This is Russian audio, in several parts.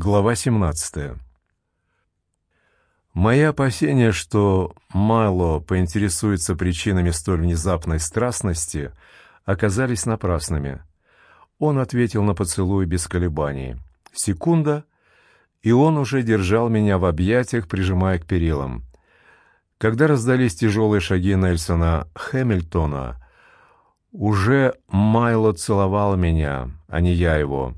Глава 17. Мои опасения, что Майло поинтересуется причинами столь внезапной страстности, оказались напрасными. Он ответил на поцелуй без колебаний. Секунда, и он уже держал меня в объятиях, прижимая к перилам. Когда раздались тяжелые шаги Нельсона Хэмилтона, уже Майло целовал меня, а не я его —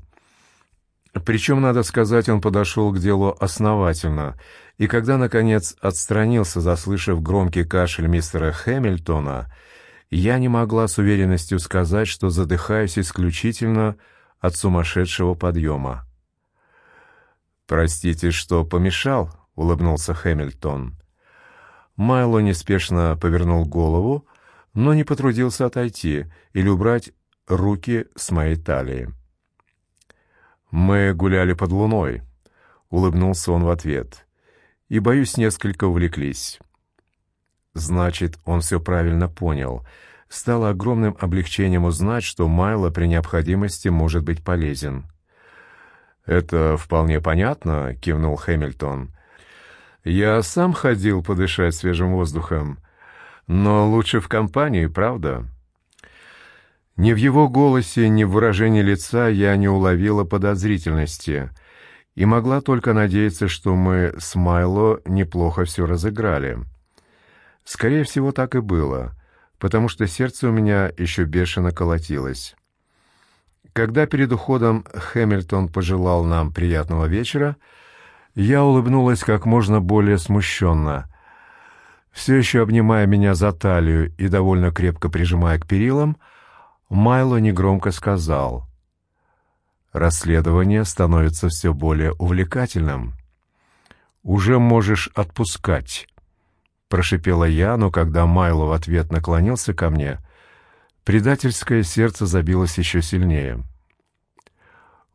причем, надо сказать, он подошел к делу основательно, и когда, наконец, отстранился, заслышав громкий кашель мистера Хэмилтона, я не могла с уверенностью сказать, что задыхаюсь исключительно от сумасшедшего подъема. «Простите, что помешал», — улыбнулся Хэмилтон. Майло неспешно повернул голову, но не потрудился отойти или убрать руки с моей талии. «Мы гуляли под луной», — улыбнулся он в ответ. «И, боюсь, несколько увлеклись». Значит, он все правильно понял. Стало огромным облегчением узнать, что Майло при необходимости может быть полезен. «Это вполне понятно», — кивнул Хэмилтон. «Я сам ходил подышать свежим воздухом, но лучше в компании, правда?» Ни в его голосе, ни в выражении лица я не уловила подозрительности и могла только надеяться, что мы с Майло неплохо все разыграли. Скорее всего, так и было, потому что сердце у меня еще бешено колотилось. Когда перед уходом Хэмилтон пожелал нам приятного вечера, я улыбнулась как можно более смущенно. Все еще обнимая меня за талию и довольно крепко прижимая к перилам, Майло негромко сказал. «Расследование становится все более увлекательным. Уже можешь отпускать», — прошипела я, но когда Майло в ответ наклонился ко мне, предательское сердце забилось еще сильнее.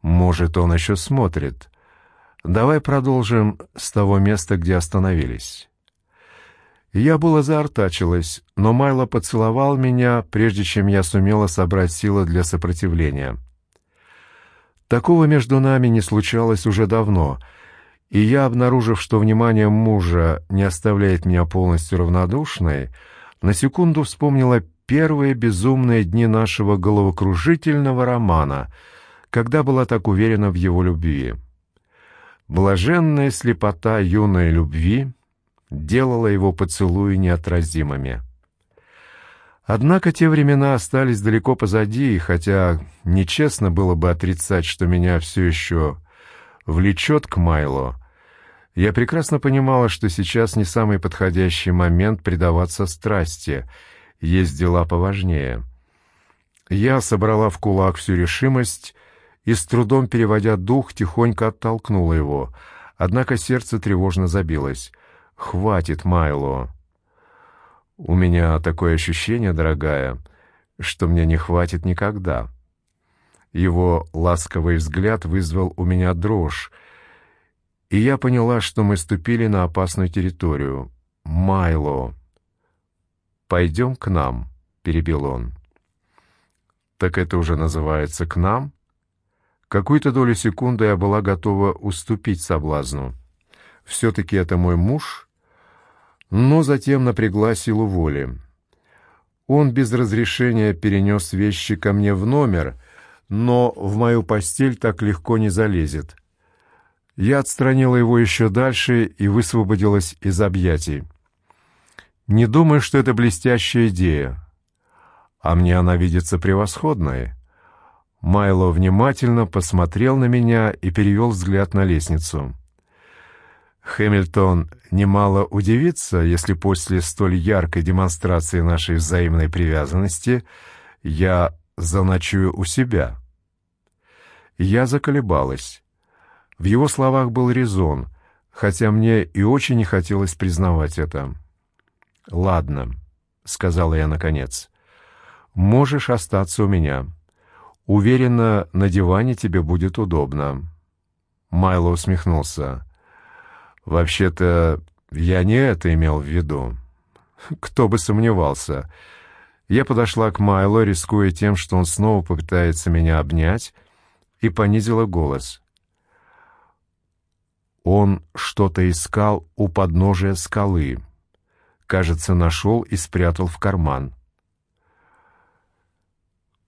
«Может, он еще смотрит. Давай продолжим с того места, где остановились». Я было заортачилась, но Майло поцеловал меня, прежде чем я сумела собрать силы для сопротивления. Такого между нами не случалось уже давно, и я, обнаружив, что внимание мужа не оставляет меня полностью равнодушной, на секунду вспомнила первые безумные дни нашего головокружительного романа, когда была так уверена в его любви. Блаженная слепота юной любви — делало его поцелуи неотразимыми. Однако те времена остались далеко позади, и хотя нечестно было бы отрицать, что меня все еще влечет к Майло, я прекрасно понимала, что сейчас не самый подходящий момент предаваться страсти, есть дела поважнее. Я собрала в кулак всю решимость и, с трудом переводя дух, тихонько оттолкнула его, однако сердце тревожно забилось — Хватит, Майло. У меня такое ощущение, дорогая, что мне не хватит никогда. Его ласковый взгляд вызвал у меня дрожь, и я поняла, что мы ступили на опасную территорию. Майло. Пойдем к нам, перебил он. Так это уже называется к нам? Какую-то долю секунды я была готова уступить соблазну. Все-таки это мой муж, но затем напрягла силу воли. Он без разрешения перенес вещи ко мне в номер, но в мою постель так легко не залезет. Я отстранила его еще дальше и высвободилась из объятий. Не думаю, что это блестящая идея. А мне она видится превосходной. Майло внимательно посмотрел на меня и перевел взгляд на лестницу. Хэмилтон немало удивится, если после столь яркой демонстрации нашей взаимной привязанности я заночую у себя. Я заколебалась. В его словах был резон, хотя мне и очень не хотелось признавать это. «Ладно», — сказала я наконец, — «можешь остаться у меня. Уверена, на диване тебе будет удобно». Майло усмехнулся. Вообще-то я не это имел в виду. Кто бы сомневался. Я подошла к Майло, рискуя тем, что он снова попытается меня обнять, и понизила голос. Он что-то искал у подножия скалы. Кажется, нашел и спрятал в карман.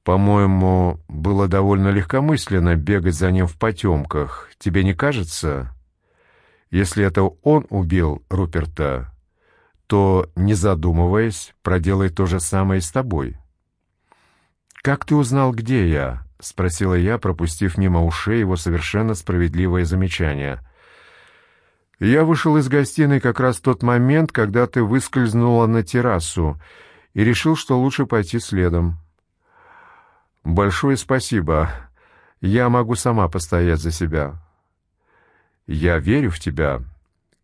По-моему, было довольно легкомысленно бегать за ним в потемках. Тебе не кажется? Если это он убил Руперта, то, не задумываясь, проделай то же самое с тобой. «Как ты узнал, где я?» — спросила я, пропустив мимо ушей его совершенно справедливое замечание. «Я вышел из гостиной как раз в тот момент, когда ты выскользнула на террасу, и решил, что лучше пойти следом». «Большое спасибо. Я могу сама постоять за себя». «Я верю в тебя.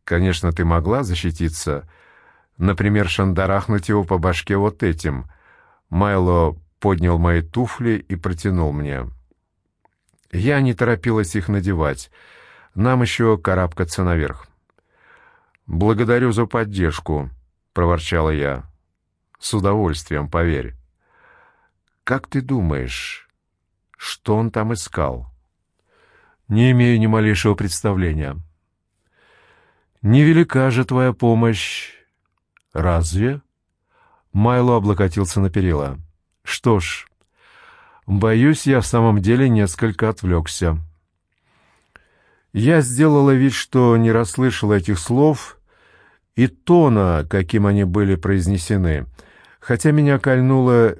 Конечно, ты могла защититься. Например, шандарахнуть его по башке вот этим». Майло поднял мои туфли и протянул мне. Я не торопилась их надевать. Нам еще карабкаться наверх. «Благодарю за поддержку», — проворчала я. «С удовольствием, поверь». «Как ты думаешь, что он там искал?» «Не имею ни малейшего представления». «Невелика же твоя помощь». «Разве?» Майло облокотился на перила. Что ж, боюсь, я в самом деле несколько отвлекся. Я сделала вид, что не расслышала этих слов и тона, каким они были произнесены, хотя меня кольнуло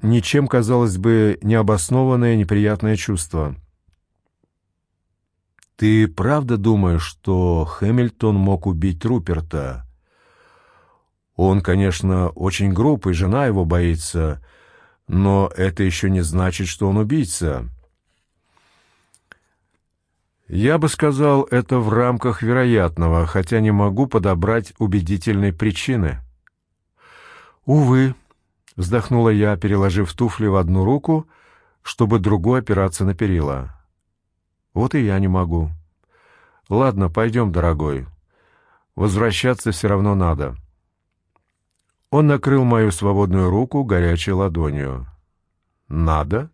ничем, казалось бы, необоснованное неприятное чувство. «Ты правда думаешь, что Хэмилтон мог убить Руперта?» Он, конечно, очень груб, и жена его боится, но это еще не значит, что он убийца. Я бы сказал это в рамках вероятного, хотя не могу подобрать убедительной причины. Увы, вздохнула я, переложив туфли в одну руку, чтобы другой опираться на перила. Вот и я не могу. Ладно, пойдем, дорогой. Возвращаться все равно надо. Он накрыл мою свободную руку горячей ладонью. «Надо?»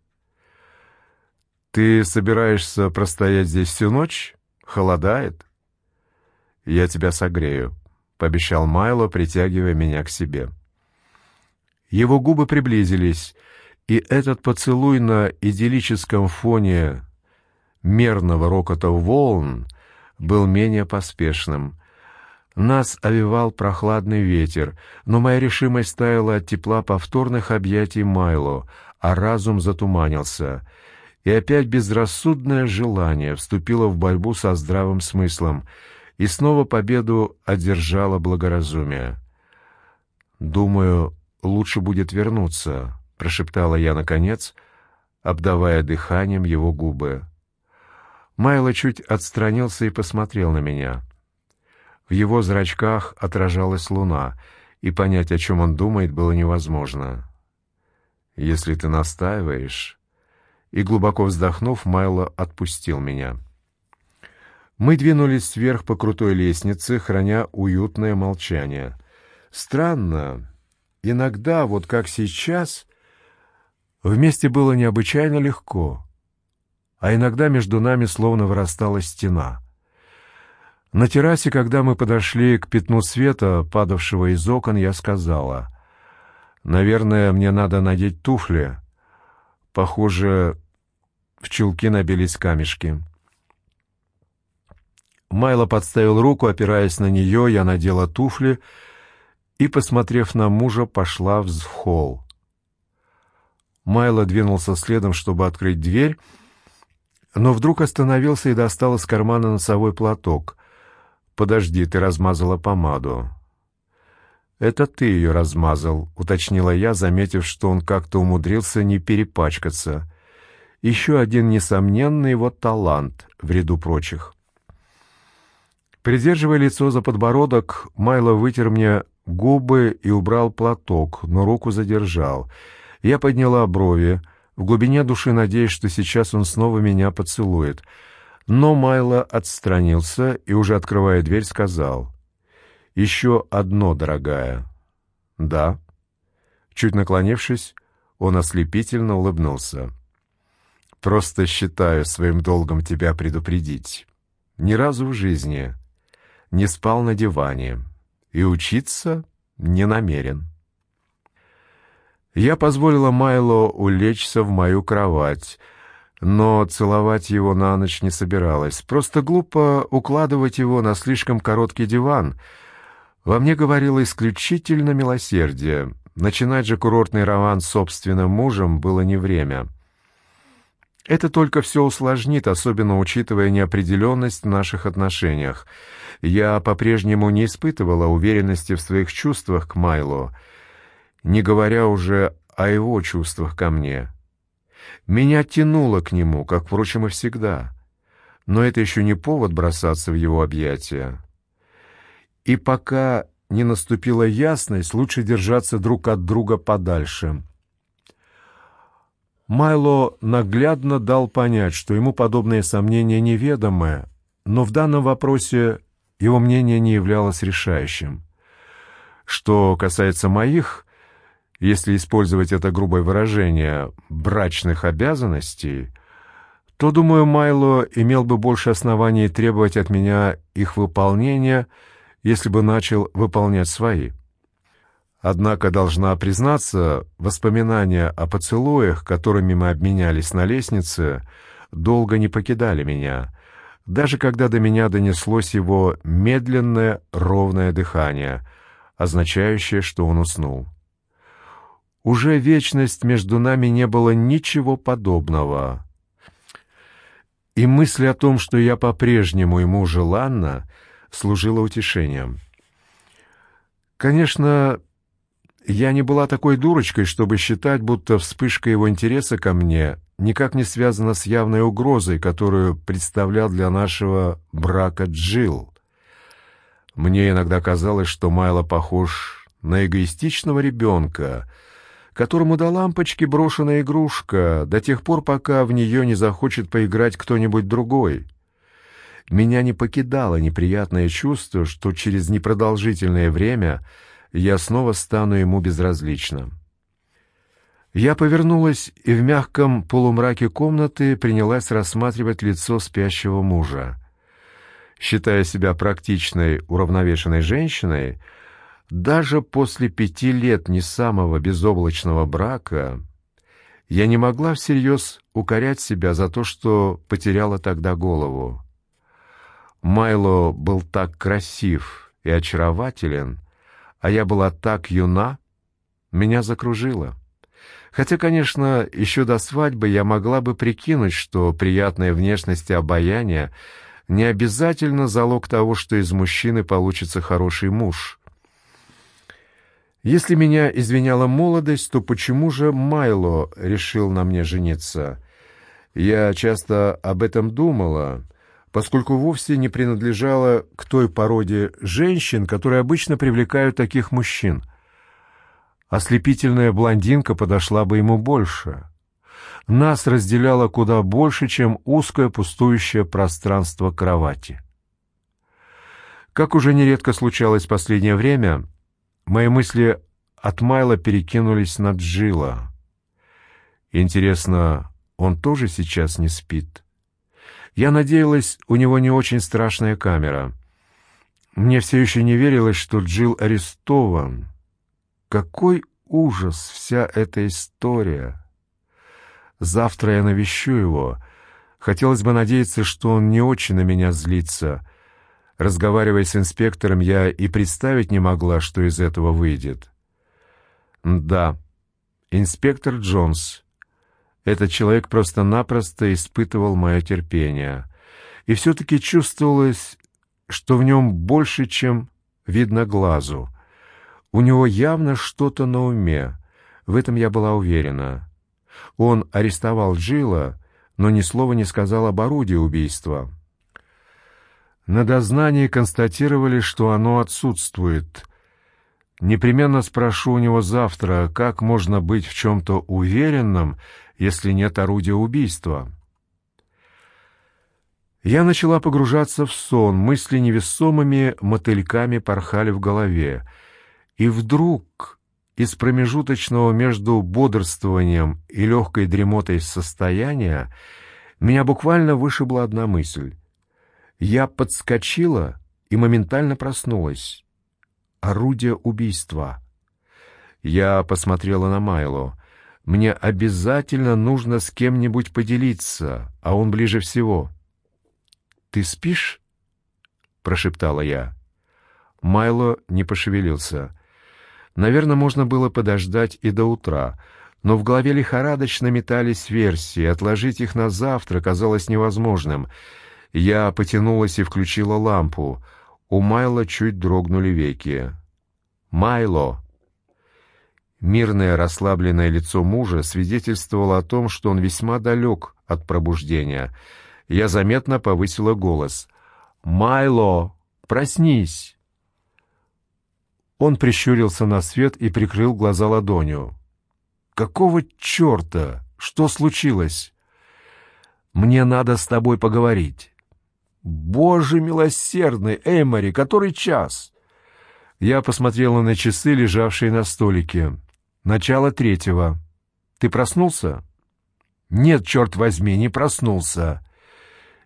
«Ты собираешься простоять здесь всю ночь? Холодает?» «Я тебя согрею», — пообещал Майло, притягивая меня к себе. Его губы приблизились, и этот поцелуй на идиллическом фоне мерного рокота волн был менее поспешным — нас овевал прохладный ветер, но моя решимость таяла от тепла повторных объятий Майло, а разум затуманился. И опять безрассудное желание вступило в борьбу со здравым смыслом, и снова победу одержало благоразумие. «Думаю, лучше будет вернуться», — прошептала я наконец, обдавая дыханием его губы. Майло чуть отстранился и посмотрел на меня. В его зрачках отражалась луна, и понять, о чем он думает, было невозможно. «Если ты настаиваешь...» И, глубоко вздохнув, Майло отпустил меня. Мы двинулись вверх по крутой лестнице, храня уютное молчание. Странно, иногда, вот как сейчас, вместе было необычайно легко, а иногда между нами словно вырастала стена — на террасе, когда мы подошли к пятну света, падавшего из окон, я сказала, «Наверное, мне надо надеть туфли. Похоже, в чулки набились камешки». Майло подставил руку, опираясь на нее, я надела туфли и, посмотрев на мужа, пошла в холл. Майло двинулся следом, чтобы открыть дверь, но вдруг остановился и достал из кармана носовой платок. «Подожди, ты размазала помаду». «Это ты ее размазал», — уточнила я, заметив, что он как-то умудрился не перепачкаться. Еще один несомненный его талант в ряду прочих. Придерживая лицо за подбородок, Майло вытер мне губы и убрал платок, но руку задержал. Я подняла брови, в глубине души надеясь, что сейчас он снова меня поцелует — но Майло отстранился и, уже открывая дверь, сказал. «Еще одно, дорогая». «Да». Чуть наклонившись, он ослепительно улыбнулся. «Просто считаю своим долгом тебя предупредить. ни разу в жизни не спал на диване и учиться не намерен. Я позволила Майло улечься в мою кровать, но целовать его на ночь не собиралась. Просто глупо укладывать его на слишком короткий диван. Во мне говорило исключительно милосердие. Начинать же курортный роман с собственным мужем было не время. Это только все усложнит, особенно учитывая неопределенность в наших отношениях. Я по-прежнему не испытывала уверенности в своих чувствах к Майлу, не говоря уже о его чувствах ко мне. Меня тянуло к нему, как, впрочем, и всегда. Но это еще не повод бросаться в его объятия. И пока не наступила ясность, лучше держаться друг от друга подальше. Майло наглядно дал понять, что ему подобные сомнения неведомы, но в данном вопросе его мнение не являлось решающим. Что касается моих, если использовать это грубое выражение, брачных обязанностей, то, думаю, Майло имел бы больше оснований требовать от меня их выполнения, если бы начал выполнять свои. Однако, должна признаться, воспоминания о поцелуях, которыми мы обменялись на лестнице, долго не покидали меня, даже когда до меня донеслось его медленное ровное дыхание, означающее, что он уснул. Уже вечность между нами не было ничего подобного. И мысль о том, что я по-прежнему ему желанна, служила утешением. Конечно, я не была такой дурочкой, чтобы считать, будто вспышка его интереса ко мне никак не связана с явной угрозой, которую представлял для нашего брака Джилл. Мне иногда казалось, что Майло похож на эгоистичного ребенка — которому до лампочки брошена игрушка до тех пор, пока в нее не захочет поиграть кто-нибудь другой. Меня не покидало неприятное чувство, что через непродолжительное время я снова стану ему безразлична. Я повернулась и в мягком полумраке комнаты принялась рассматривать лицо спящего мужа. Считая себя практичной, уравновешенной женщиной, даже после пяти лет не самого безоблачного брака я не могла всерьез укорять себя за то, что потеряла тогда голову. Майло был так красив и очарователен, а я была так юна, меня закружило. Хотя, конечно, еще до свадьбы я могла бы прикинуть, что приятная внешность и обаяние не обязательно залог того, что из мужчины получится хороший муж. Если меня извиняла молодость, то почему же Майло решил на мне жениться? Я часто об этом думала, поскольку вовсе не принадлежала к той породе женщин, которые обычно привлекают таких мужчин. Ослепительная блондинка подошла бы ему больше. Нас разделяло куда больше, чем узкое пустующее пространство кровати. Как уже нередко случалось в последнее время, Мои мысли от Майла перекинулись на Джилла. Интересно, он тоже сейчас не спит? Я надеялась, у него не очень страшная камера. Мне все еще не верилось, что Джилл арестован. Какой ужас вся эта история! Завтра я навещу его. Хотелось бы надеяться, что он не очень на меня злится — Разговаривая с инспектором, я и представить не могла, что из этого выйдет. Да, инспектор Джонс. Этот человек просто-напросто испытывал мое терпение. И все-таки чувствовалось, что в нем больше, чем видно глазу. У него явно что-то на уме. В этом я была уверена. Он арестовал Джилла, но ни слова не сказал об орудии убийства. На дознании констатировали, что оно отсутствует. Непременно спрошу у него завтра, как можно быть в чем-то уверенным, если нет орудия убийства. Я начала погружаться в сон, мысли невесомыми мотыльками порхали в голове. И вдруг из промежуточного между бодрствованием и легкой дремотой состояния меня буквально вышибла одна мысль. Я подскочила и моментально проснулась. Орудие убийства. Я посмотрела на Майло. Мне обязательно нужно с кем-нибудь поделиться, а он ближе всего. «Ты спишь?» — прошептала я. Майло не пошевелился. Наверное, можно было подождать и до утра, но в голове лихорадочно метались версии, отложить их на завтра казалось невозможным. Я потянулась и включила лампу. У Майло чуть дрогнули веки. «Майло!» Мирное расслабленное лицо мужа свидетельствовало о том, что он весьма далек от пробуждения. Я заметно повысила голос. «Майло, проснись!» Он прищурился на свет и прикрыл глаза ладонью. «Какого черта? Что случилось?» «Мне надо с тобой поговорить». «Боже милосердный, Эймори, который час?» Я посмотрела на часы, лежавшие на столике. Начало третьего. Ты проснулся? Нет, черт возьми, не проснулся.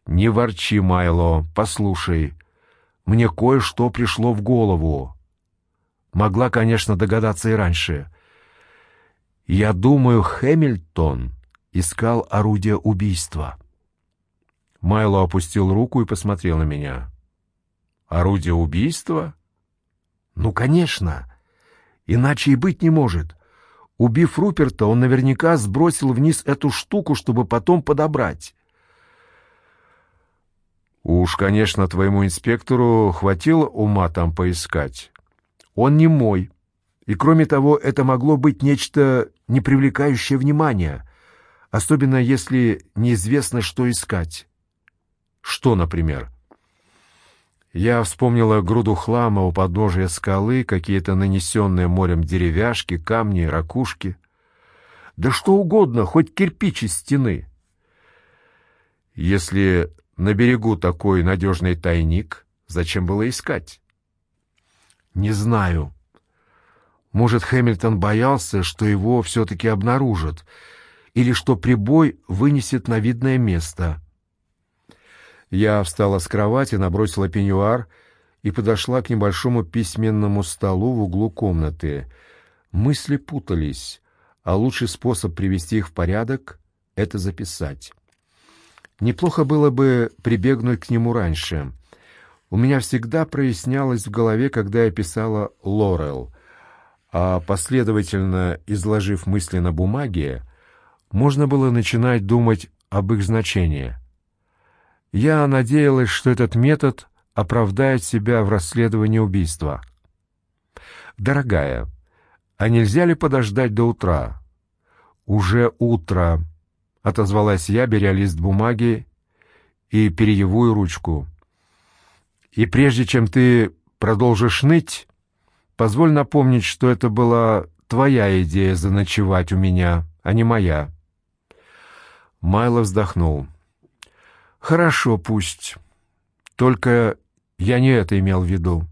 Не ворчи, Майло, послушай. Мне кое-что пришло в голову. Могла, конечно, догадаться и раньше. Я думаю, Хэмилтон искал орудие убийства. Майло опустил руку и посмотрел на меня. Орудие убийства? Ну, конечно. Иначе и быть не может. Убив Руперта, он наверняка сбросил вниз эту штуку, чтобы потом подобрать. Уж, конечно, твоему инспектору хватило ума там поискать. Он не мой. И кроме того, это могло быть нечто не привлекающее внимания, особенно если неизвестно, что искать. Что, например? Я вспомнила груду хлама у подножия скалы, какие-то нанесенные морем деревяшки, камни, ракушки. Да что угодно, хоть кирпич из стены. Если на берегу такой надежный тайник, зачем было искать? Не знаю. Может, Хэмилтон боялся, что его все-таки обнаружат, или что прибой вынесет на видное место — я встала с кровати, набросила пеньюар и подошла к небольшому письменному столу в углу комнаты. Мысли путались, а лучший способ привести их в порядок — это записать. Неплохо было бы прибегнуть к нему раньше. У меня всегда прояснялось в голове, когда я писала «Лорел», а последовательно изложив мысли на бумаге, можно было начинать думать об их значении — я надеялась, что этот метод оправдает себя в расследовании убийства. «Дорогая, а нельзя ли подождать до утра?» «Уже утро», — отозвалась я, беря лист бумаги и перьевую ручку. «И прежде чем ты продолжишь ныть, позволь напомнить, что это была твоя идея заночевать у меня, а не моя». Майло вздохнул. Хорошо, пусть. Только я не это имел в виду.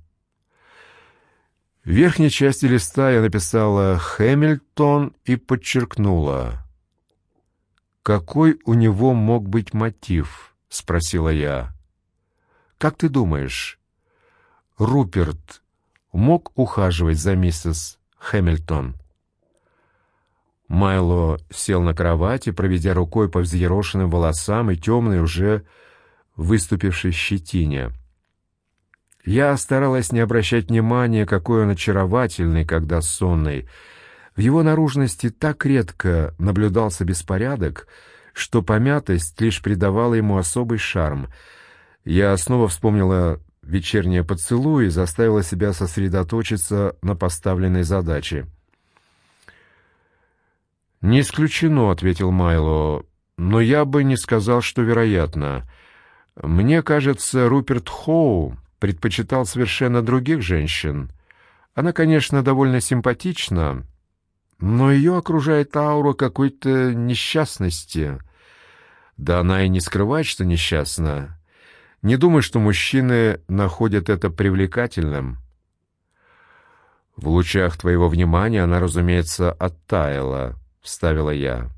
В верхней части листа я написала «Хэмилтон» и подчеркнула. «Какой у него мог быть мотив?» — спросила я. «Как ты думаешь, Руперт мог ухаживать за миссис Хэмилтон?» Майло сел на кровати, проведя рукой по взъерошенным волосам и темной уже выступившей щетине. Я старалась не обращать внимания, какой он очаровательный, когда сонный. В его наружности так редко наблюдался беспорядок, что помятость лишь придавала ему особый шарм. Я снова вспомнила вечернее поцелуй и заставила себя сосредоточиться на поставленной задаче — «Не исключено», — ответил Майло, — «но я бы не сказал, что вероятно. Мне кажется, Руперт Хоу предпочитал совершенно других женщин. Она, конечно, довольно симпатична, но ее окружает аура какой-то несчастности. Да она и не скрывает, что несчастна. Не думаю, что мужчины находят это привлекательным». В лучах твоего внимания она, разумеется, оттаяла. — вставила я.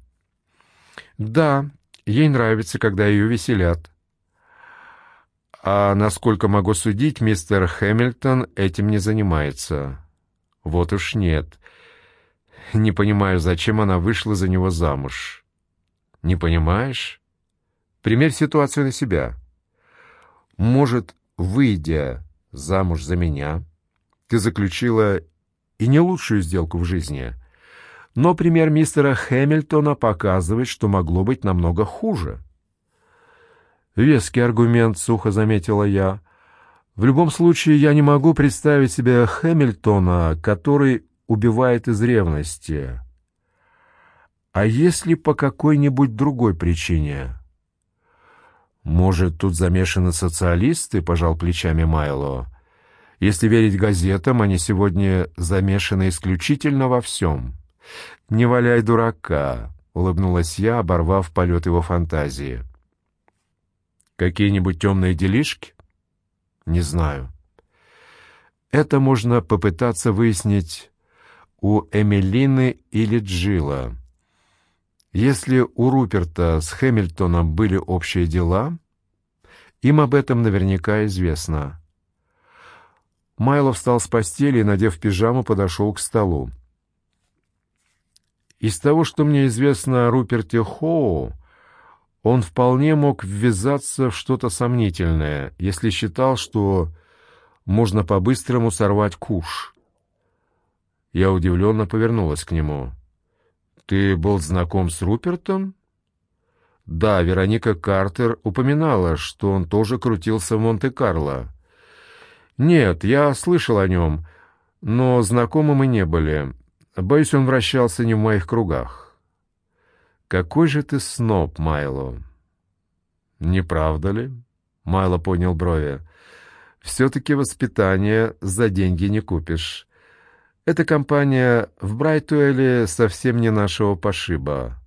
«Да, ей нравится, когда ее веселят». А насколько могу судить, мистер Хэмилтон этим не занимается. Вот уж нет. Не понимаю, зачем она вышла за него замуж. Не понимаешь? Примерь ситуацию на себя. Может, выйдя замуж за меня, ты заключила и не лучшую сделку в жизни. Но пример мистера Хэмилтона показывает, что могло быть намного хуже. Веский аргумент, сухо заметила я. В любом случае, я не могу представить себе Хэмилтона, который убивает из ревности. А если по какой-нибудь другой причине? Может, тут замешаны социалисты, пожал плечами Майло. Если верить газетам, они сегодня замешаны исключительно во всем. Не валяй дурака, улыбнулась я, оборвав полет его фантазии. Какие-нибудь темные делишки? Не знаю. Это можно попытаться выяснить у Эмилины или Джилла. Если у Руперта с Хэмилтоном были общие дела, им об этом наверняка известно. Майло встал с постели и, надев пижаму, подошел к столу. Из того, что мне известно о Руперте Хоу, он вполне мог ввязаться в что-то сомнительное, если считал, что можно по-быстрому сорвать куш. Я удивленно повернулась к нему. «Ты был знаком с Рупертом?» «Да, Вероника Картер упоминала, что он тоже крутился в Монте-Карло». «Нет, я слышал о нем, но знакомы мы не были. Боюсь, он вращался не в моих кругах». «Какой же ты сноб, Майло!» «Не правда ли?» — Майло поднял брови. «Все-таки воспитание за деньги не купишь. Эта компания в Брайтуэле совсем не нашего пошиба».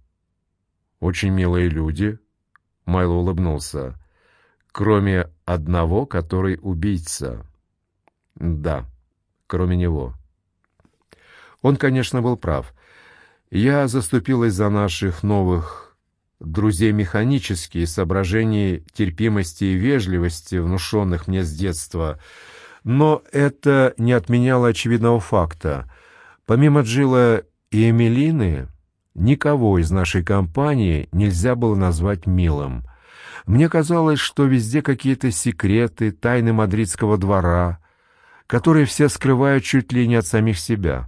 «Очень милые люди», — Майло улыбнулся. «Кроме одного, который убийца». Да, кроме него. Он, конечно, был прав. Я заступилась за наших новых друзей механически из соображений терпимости и вежливости, внушенных мне с детства, но это не отменяло очевидного факта. Помимо Джилла и Эмилины, никого из нашей компании нельзя было назвать милым. Мне казалось, что везде какие-то секреты, тайны мадридского двора, которые все скрывают чуть ли не от самих себя.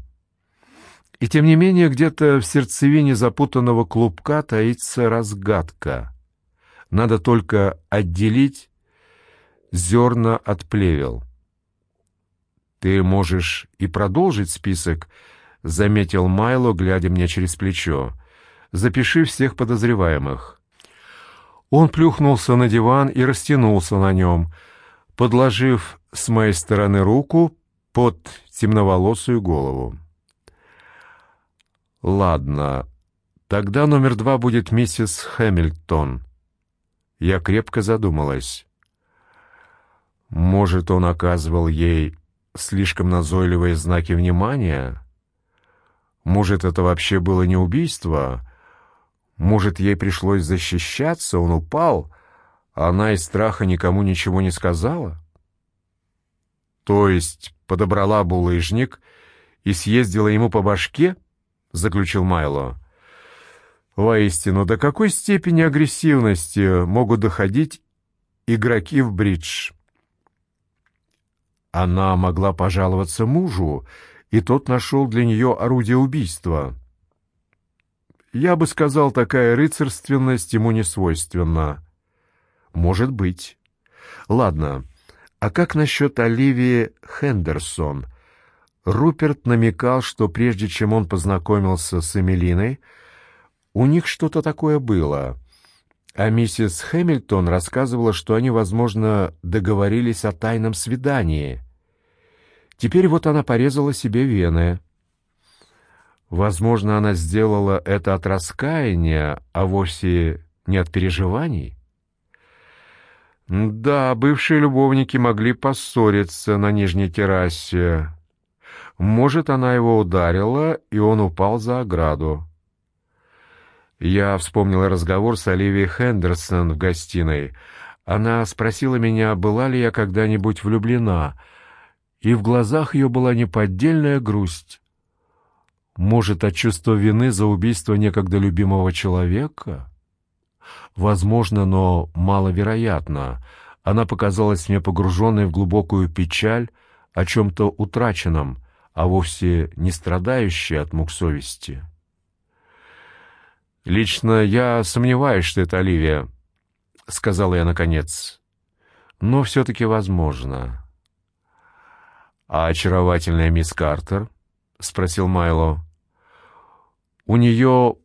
И тем не менее где-то в сердцевине запутанного клубка таится разгадка. Надо только отделить зерна от плевел. «Ты можешь и продолжить список», — заметил Майло, глядя мне через плечо. «Запиши всех подозреваемых». Он плюхнулся на диван и растянулся на нем, подложив с моей стороны руку под темноволосую голову. «Ладно, тогда номер два будет миссис Хэмилтон». Я крепко задумалась. Может, он оказывал ей слишком назойливые знаки внимания? Может, это вообще было не убийство? Может, ей пришлось защищаться, он упал, а она из страха никому ничего не сказала? То есть подобрала булыжник и съездила ему по башке, заключил Майло. Воистину, до какой степени агрессивности могут доходить игроки в бридж? Она могла пожаловаться мужу, и тот нашел для нее орудие убийства. Я бы сказал, такая рыцарственность ему не свойственна. Может быть. Ладно. А как насчет Оливии Хендерсон? Руперт намекал, что прежде чем он познакомился с Эмилиной, у них что-то такое было. А миссис Хэмилтон рассказывала, что они, возможно, договорились о тайном свидании. Теперь вот она порезала себе вены. Возможно, она сделала это от раскаяния, а вовсе не от переживаний. Да, бывшие любовники могли поссориться на нижней террасе. Может, она его ударила, и он упал за ограду. Я вспомнил разговор с Оливией Хендерсон в гостиной. Она спросила меня, была ли я когда-нибудь влюблена, и в глазах ее была неподдельная грусть. Может, от чувства вины за убийство некогда любимого человека? Возможно, но маловероятно. Она показалась мне погруженной в глубокую печаль о чем-то утраченном, а вовсе не страдающей от мук совести. «Лично я сомневаюсь, что это Оливия», — сказала я наконец. «Но все-таки возможно». «А очаровательная мисс Картер?» — спросил Майло. «У нее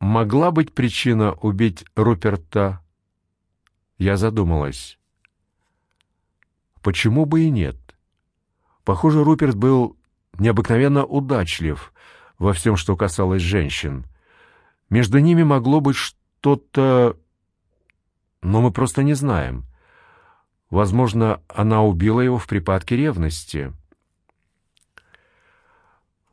могла быть причина убить Руперта?» Я задумалась. Почему бы и нет? Похоже, Руперт был необыкновенно удачлив во всем, что касалось женщин. Между ними могло быть что-то, но мы просто не знаем. Возможно, она убила его в припадке ревности.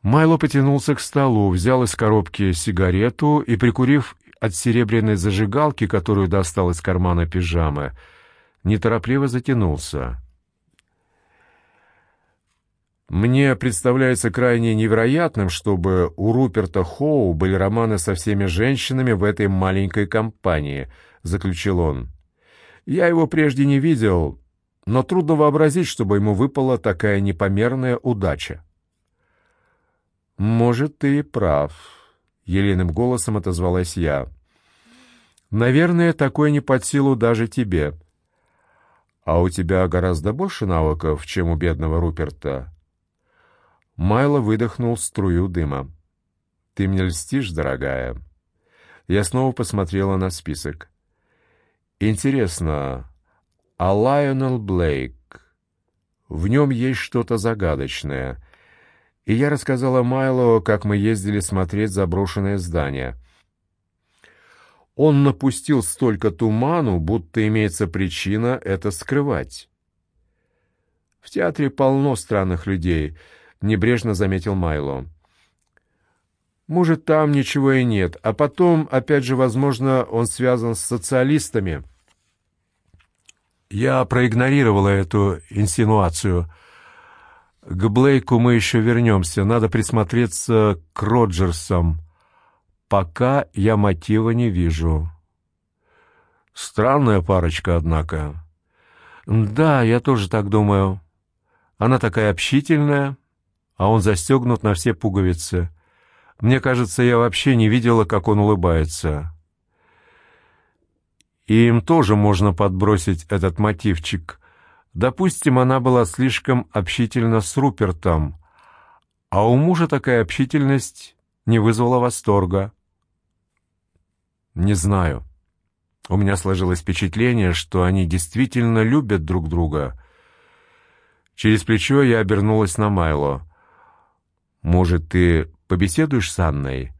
Майло потянулся к столу, взял из коробки сигарету и, прикурив от серебряной зажигалки, которую достал из кармана пижамы, неторопливо затянулся. Мне представляется крайне невероятным, чтобы у Руперта Хоу были романы со всеми женщинами в этой маленькой компании, заключил он. Я его прежде не видел, но трудно вообразить, чтобы ему выпала такая непомерная удача. Может, ты и прав, еленым голосом отозвалась я. Наверное, такое не под силу даже тебе. А у тебя гораздо больше навыков, чем у бедного Руперта. Майло выдохнул струю дыма. «Ты мне льстишь, дорогая?» Я снова посмотрела на список. «Интересно, а Лайонел Блейк? В нем есть что-то загадочное». И я рассказала Майло, как мы ездили смотреть заброшенное здание. Он напустил столько туману, будто имеется причина это скрывать. В театре полно странных людей — небрежно заметил Майло. Может, там ничего и нет, а потом, опять же, возможно, он связан с социалистами. Я проигнорировала эту инсинуацию. К Блейку мы еще вернемся. Надо присмотреться к Роджерсам. Пока я мотива не вижу. Странная парочка, однако. Да, я тоже так думаю. Она такая общительная, а он застегнут на все пуговицы. Мне кажется, я вообще не видела, как он улыбается. И им тоже можно подбросить этот мотивчик. Допустим, она была слишком общительна с Рупертом, а у мужа такая общительность не вызвала восторга. Не знаю. У меня сложилось впечатление, что они действительно любят друг друга. Через плечо я обернулась на Майло. Может, ты побеседуешь с Анной?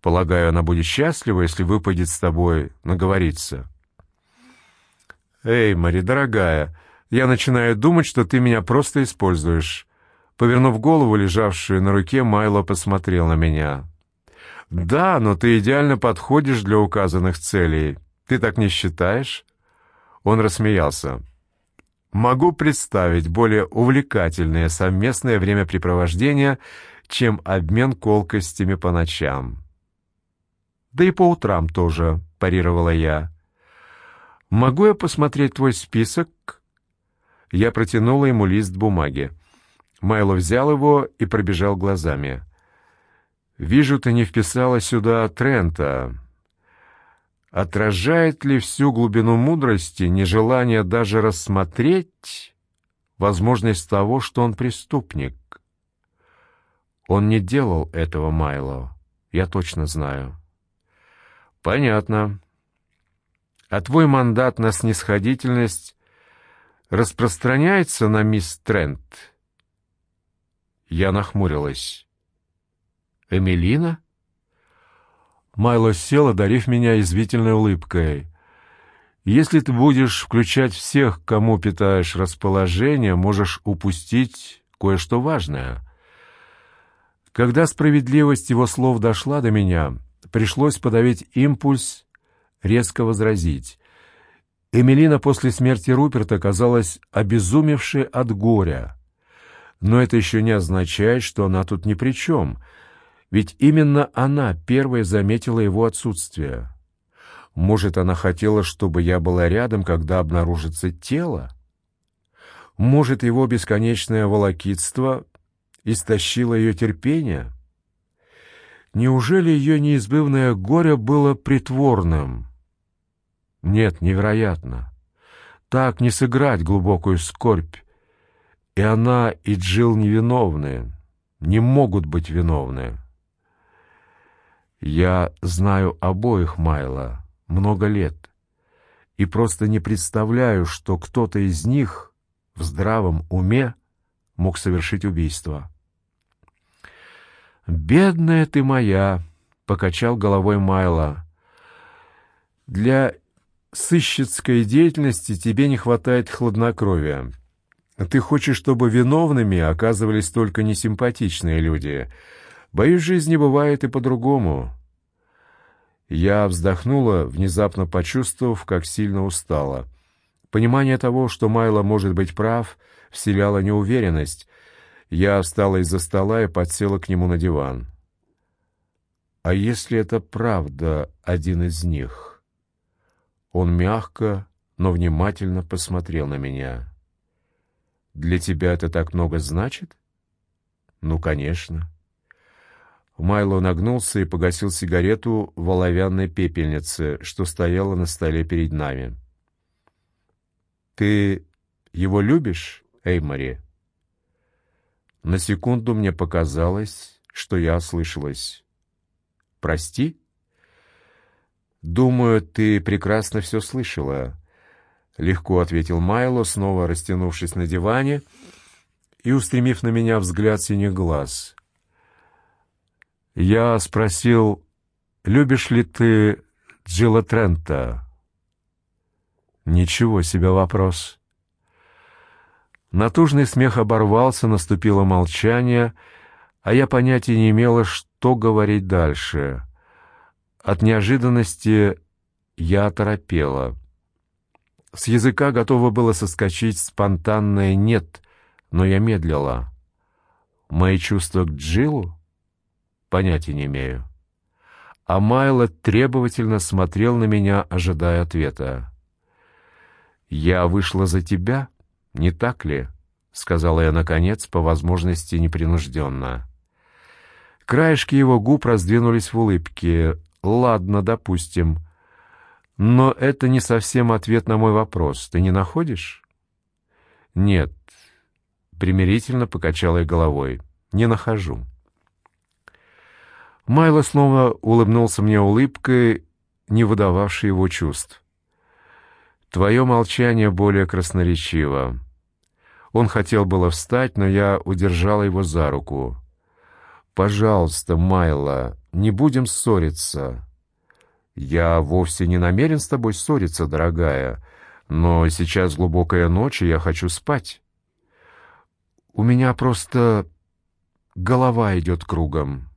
Полагаю, она будет счастлива, если выпадет с тобой наговориться. Эй, Мари, дорогая, я начинаю думать, что ты меня просто используешь. Повернув голову, лежавшую на руке, Майло посмотрел на меня. Да, но ты идеально подходишь для указанных целей. Ты так не считаешь? Он рассмеялся. Могу представить более увлекательное совместное времяпрепровождение, чем обмен колкостями по ночам. Да и по утрам тоже, парировала я. Могу я посмотреть твой список? Я протянула ему лист бумаги. Майло взял его и пробежал глазами. Вижу, ты не вписала сюда Трента. Отражает ли всю глубину мудрости нежелание даже рассмотреть возможность того, что он преступник? Он не делал этого, Майло. Я точно знаю. Понятно. А твой мандат на снисходительность распространяется на мисс Трент? Я нахмурилась. Эмилина? Майло сел, одарив меня извительной улыбкой. «Если ты будешь включать всех, кому питаешь расположение, можешь упустить кое-что важное». Когда справедливость его слов дошла до меня, пришлось подавить импульс, резко возразить. Эмилина после смерти Руперта казалась обезумевшей от горя. Но это еще не означает, что она тут ни при чем, ведь именно она первая заметила его отсутствие. Может, она хотела, чтобы я была рядом, когда обнаружится тело? Может, его бесконечное волокитство истощило ее терпение? Неужели ее неизбывное горе было притворным? Нет, невероятно. Так не сыграть глубокую скорбь. И она, и Джил невиновны, не могут быть виновны. Я знаю обоих Майла много лет и просто не представляю, что кто-то из них в здравом уме мог совершить убийство. «Бедная ты моя!» — покачал головой Майла. «Для сыщицкой деятельности тебе не хватает хладнокровия. Ты хочешь, чтобы виновными оказывались только несимпатичные люди. Боюсь, жизни бывает и по-другому». Я вздохнула, внезапно почувствовав, как сильно устала. Понимание того, что Майло может быть прав, вселяло неуверенность. Я встала из-за стола и подсела к нему на диван. «А если это правда один из них?» Он мягко, но внимательно посмотрел на меня. «Для тебя это так много значит?» «Ну, конечно». Майло нагнулся и погасил сигарету в оловянной пепельнице, что стояла на столе перед нами. «Ты его любишь, Эймори?» На секунду мне показалось, что я ослышалась. «Прости?» «Думаю, ты прекрасно все слышала», — легко ответил Майло, снова растянувшись на диване и устремив на меня взгляд синих глаз. Я спросил, «Любишь ли ты Джилла Трента?» «Ничего себе вопрос». Натужный смех оборвался, наступило молчание, а я понятия не имела, что говорить дальше — от неожиданности я оторопела. С языка готово было соскочить спонтанное «нет», но я медлила. Мои чувства к Джилу? Понятия не имею. А Майло требовательно смотрел на меня, ожидая ответа. «Я вышла за тебя, не так ли?» — сказала я, наконец, по возможности непринужденно. Краешки его губ раздвинулись в улыбке. Ладно, допустим. Но это не совсем ответ на мой вопрос. Ты не находишь? Нет. Примирительно покачала я головой. Не нахожу. Майло снова улыбнулся мне улыбкой, не выдававшей его чувств. Твое молчание более красноречиво. Он хотел было встать, но я удержала его за руку. «Пожалуйста, Майло, не будем ссориться». «Я вовсе не намерен с тобой ссориться, дорогая, но сейчас глубокая ночь, и я хочу спать». «У меня просто голова идет кругом».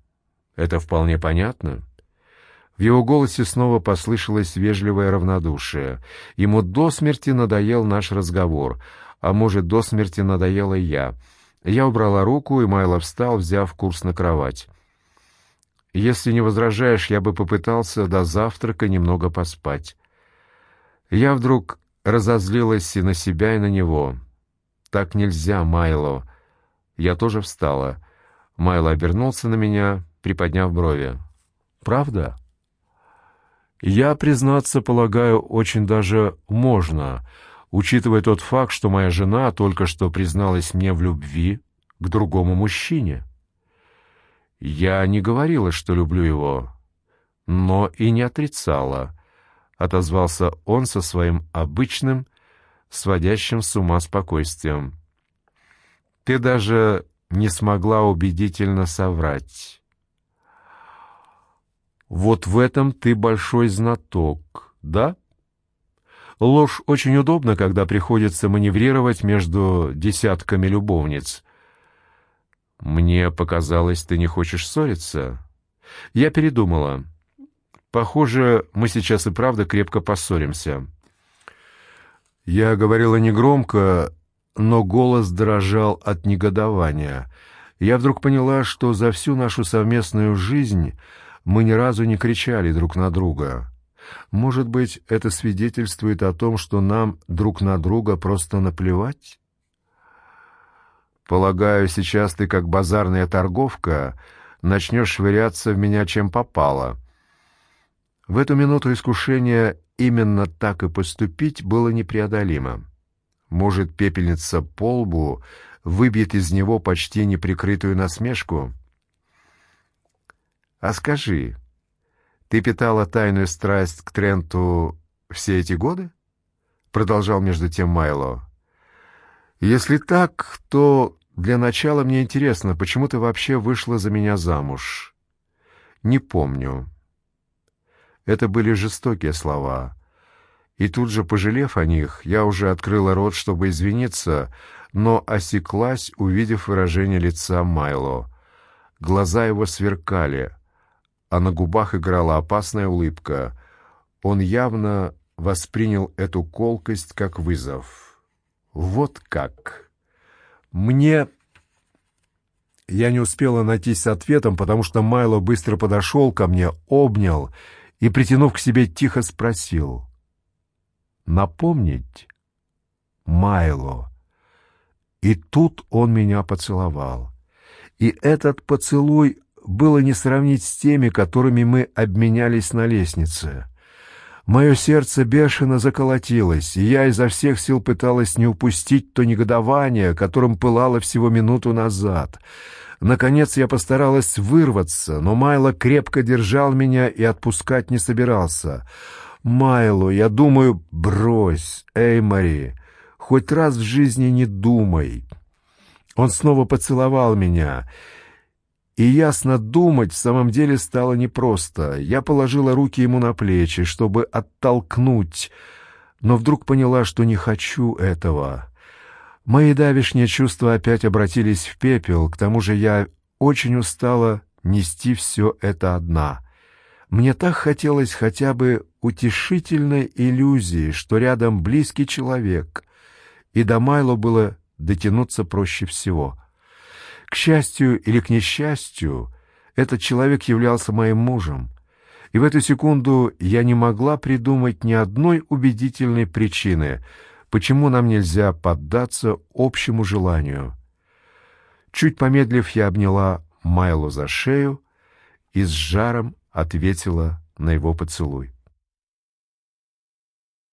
«Это вполне понятно». В его голосе снова послышалось вежливое равнодушие. Ему до смерти надоел наш разговор, а может, до смерти надоела я — я убрала руку, и Майло встал, взяв курс на кровать. «Если не возражаешь, я бы попытался до завтрака немного поспать». Я вдруг разозлилась и на себя, и на него. «Так нельзя, Майло». Я тоже встала. Майло обернулся на меня, приподняв брови. «Правда?» «Я, признаться, полагаю, очень даже можно», учитывая тот факт, что моя жена только что призналась мне в любви к другому мужчине. Я не говорила, что люблю его, но и не отрицала, отозвался он со своим обычным, сводящим с ума спокойствием. Ты даже не смогла убедительно соврать. Вот в этом ты большой знаток, да? Ложь очень удобна, когда приходится маневрировать между десятками любовниц. Мне показалось, ты не хочешь ссориться. Я передумала. Похоже, мы сейчас и правда крепко поссоримся. Я говорила негромко, но голос дрожал от негодования. Я вдруг поняла, что за всю нашу совместную жизнь мы ни разу не кричали друг на друга. Может быть, это свидетельствует о том, что нам друг на друга просто наплевать? Полагаю, сейчас ты, как базарная торговка, начнешь швыряться в меня чем попало. В эту минуту искушение именно так и поступить было непреодолимо. Может, пепельница по лбу выбьет из него почти неприкрытую насмешку? А скажи, ты питала тайную страсть к Тренту все эти годы? Продолжал между тем Майло. Если так, то для начала мне интересно, почему ты вообще вышла за меня замуж? Не помню. Это были жестокие слова. И тут же, пожалев о них, я уже открыла рот, чтобы извиниться, но осеклась, увидев выражение лица Майло. Глаза его сверкали, а на губах играла опасная улыбка. Он явно воспринял эту колкость как вызов. Вот как. Мне я не успела найтись с ответом, потому что Майло быстро подошел ко мне, обнял и, притянув к себе, тихо спросил: напомнить Майло. И тут он меня поцеловал. И этот поцелуй было не сравнить с теми, которыми мы обменялись на лестнице. Мое сердце бешено заколотилось, и я изо всех сил пыталась не упустить то негодование, которым пылало всего минуту назад. Наконец я постаралась вырваться, но Майло крепко держал меня и отпускать не собирался. Майло, я думаю, брось, эй, Мари, хоть раз в жизни не думай. Он снова поцеловал меня, и ясно думать в самом деле стало непросто. Я положила руки ему на плечи, чтобы оттолкнуть, но вдруг поняла, что не хочу этого. Мои давишние чувства опять обратились в пепел, к тому же я очень устала нести все это одна. Мне так хотелось хотя бы утешительной иллюзии, что рядом близкий человек, и до Майло было дотянуться проще всего. К счастью или к несчастью, этот человек являлся моим мужем, и в эту секунду я не могла придумать ни одной убедительной причины, почему нам нельзя поддаться общему желанию. Чуть помедлив, я обняла Майло за шею и с жаром ответила на его поцелуй.